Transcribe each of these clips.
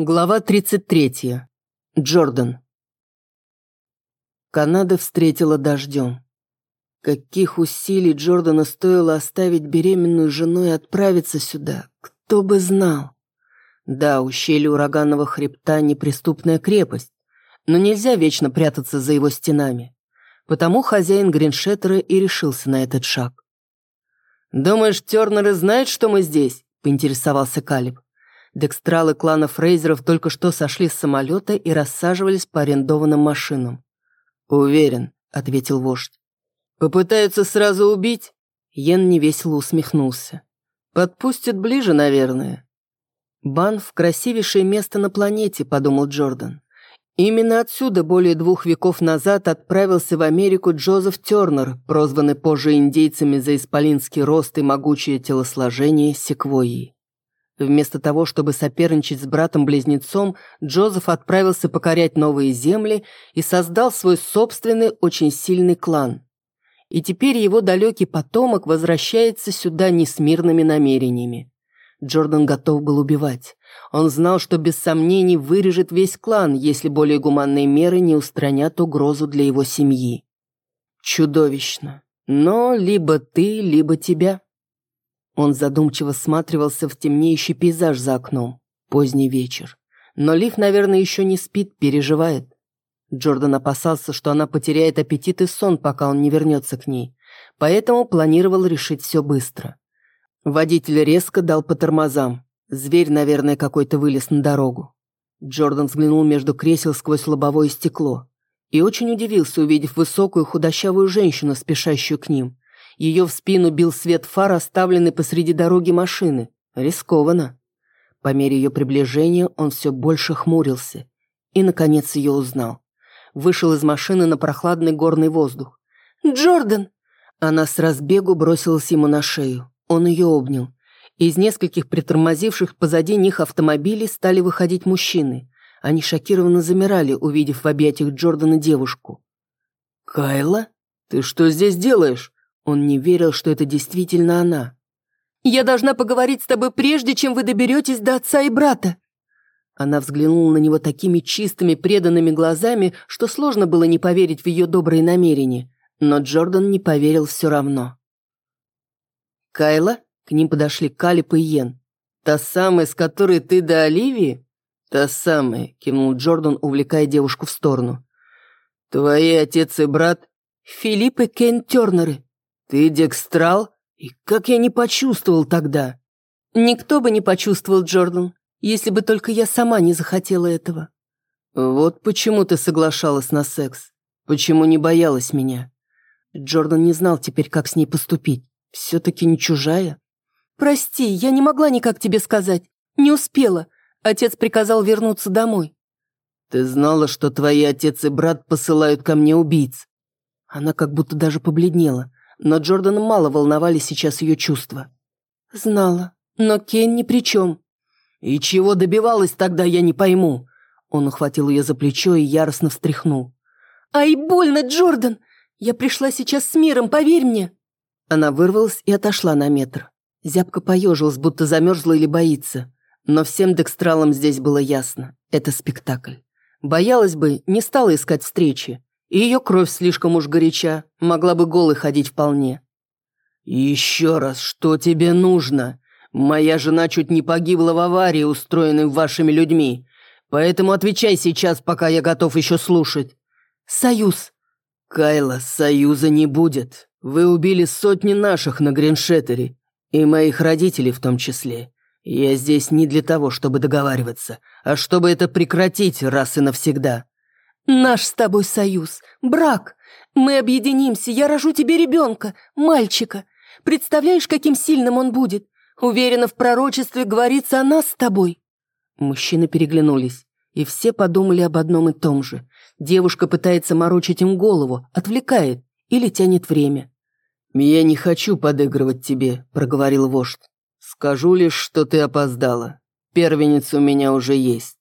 Глава 33. Джордан. Канада встретила дождем. Каких усилий Джордана стоило оставить беременную жену и отправиться сюда, кто бы знал. Да, ущелье ураганного хребта – неприступная крепость, но нельзя вечно прятаться за его стенами. Потому хозяин Гриншеттера и решился на этот шаг. «Думаешь, Тернеры знают, что мы здесь?» – поинтересовался Калиб. Декстралы клана Фрейзеров только что сошли с самолета и рассаживались по арендованным машинам. «Уверен», — ответил вождь. «Попытаются сразу убить?» Йен невесело усмехнулся. «Подпустят ближе, наверное». «Банф — красивейшее место на планете», — подумал Джордан. Именно отсюда более двух веков назад отправился в Америку Джозеф Тернер, прозванный позже индейцами за исполинский рост и могучее телосложение секвойи. Вместо того, чтобы соперничать с братом-близнецом, Джозеф отправился покорять новые земли и создал свой собственный очень сильный клан. И теперь его далекий потомок возвращается сюда не с мирными намерениями. Джордан готов был убивать. Он знал, что без сомнений вырежет весь клан, если более гуманные меры не устранят угрозу для его семьи. Чудовищно. Но либо ты, либо тебя. Он задумчиво всматривался в темнеющий пейзаж за окном. Поздний вечер. Но Лив, наверное, еще не спит, переживает. Джордан опасался, что она потеряет аппетит и сон, пока он не вернется к ней. Поэтому планировал решить все быстро. Водитель резко дал по тормозам. Зверь, наверное, какой-то вылез на дорогу. Джордан взглянул между кресел сквозь лобовое стекло и очень удивился, увидев высокую худощавую женщину, спешащую к ним. Ее в спину бил свет фар, оставленный посреди дороги машины. Рискованно. По мере ее приближения он все больше хмурился. И, наконец, ее узнал. Вышел из машины на прохладный горный воздух. «Джордан!» Она с разбегу бросилась ему на шею. Он ее обнял. Из нескольких притормозивших позади них автомобилей стали выходить мужчины. Они шокированно замирали, увидев в объятиях Джордана девушку. «Кайла? Ты что здесь делаешь?» Он не верил, что это действительно она. «Я должна поговорить с тобой прежде, чем вы доберетесь до отца и брата». Она взглянула на него такими чистыми, преданными глазами, что сложно было не поверить в ее добрые намерения. Но Джордан не поверил все равно. «Кайла?» К ним подошли Калип и Йен. «Та самая, с которой ты до Оливии?» «Та самая», — кивнул Джордан, увлекая девушку в сторону. «Твои отец и брат?» «Филипп и Кен Тернеры», «Ты Декстрал? И как я не почувствовал тогда?» «Никто бы не почувствовал, Джордан, если бы только я сама не захотела этого». «Вот почему ты соглашалась на секс. Почему не боялась меня?» Джордан не знал теперь, как с ней поступить. Все-таки не чужая. «Прости, я не могла никак тебе сказать. Не успела. Отец приказал вернуться домой». «Ты знала, что твои отец и брат посылают ко мне убийц?» Она как будто даже побледнела но Джордана мало волновали сейчас ее чувства. «Знала, но Кен ни при чем». «И чего добивалась тогда, я не пойму». Он ухватил ее за плечо и яростно встряхнул. «Ай, больно, Джордан! Я пришла сейчас с миром, поверь мне!» Она вырвалась и отошла на метр. Зябко поежилась, будто замерзла или боится. Но всем декстралам здесь было ясно. Это спектакль. Боялась бы, не стала искать встречи. Ее кровь слишком уж горяча, могла бы голой ходить вполне. «Еще раз, что тебе нужно? Моя жена чуть не погибла в аварии, устроенной вашими людьми. Поэтому отвечай сейчас, пока я готов еще слушать». «Союз». «Кайла, союза не будет. Вы убили сотни наших на Гриншеттере, и моих родителей в том числе. Я здесь не для того, чтобы договариваться, а чтобы это прекратить раз и навсегда». Наш с тобой союз, брак. Мы объединимся, я рожу тебе ребенка, мальчика. Представляешь, каким сильным он будет? Уверена, в пророчестве говорится о нас с тобой». Мужчины переглянулись, и все подумали об одном и том же. Девушка пытается морочить им голову, отвлекает или тянет время. «Я не хочу подыгрывать тебе», — проговорил вождь. «Скажу лишь, что ты опоздала. Первенец у меня уже есть».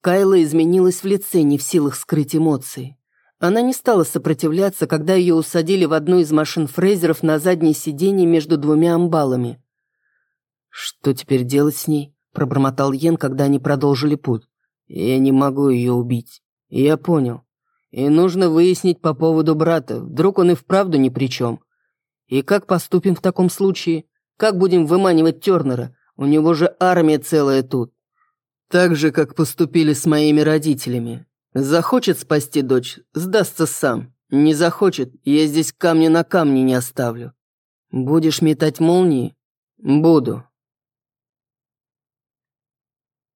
Кайла изменилась в лице, не в силах скрыть эмоции. Она не стала сопротивляться, когда ее усадили в одну из машин Фрейзеров на заднее сиденье между двумя амбалами. Что теперь делать с ней? – пробормотал Йен, когда они продолжили путь. «Я не могу ее убить. Я понял. И нужно выяснить по поводу брата. Вдруг он и вправду ни при чем. И как поступим в таком случае? Как будем выманивать Тернера? У него же армия целая тут. Так же, как поступили с моими родителями. Захочет спасти дочь, сдастся сам. Не захочет, я здесь камня на камне не оставлю. Будешь метать молнии? Буду.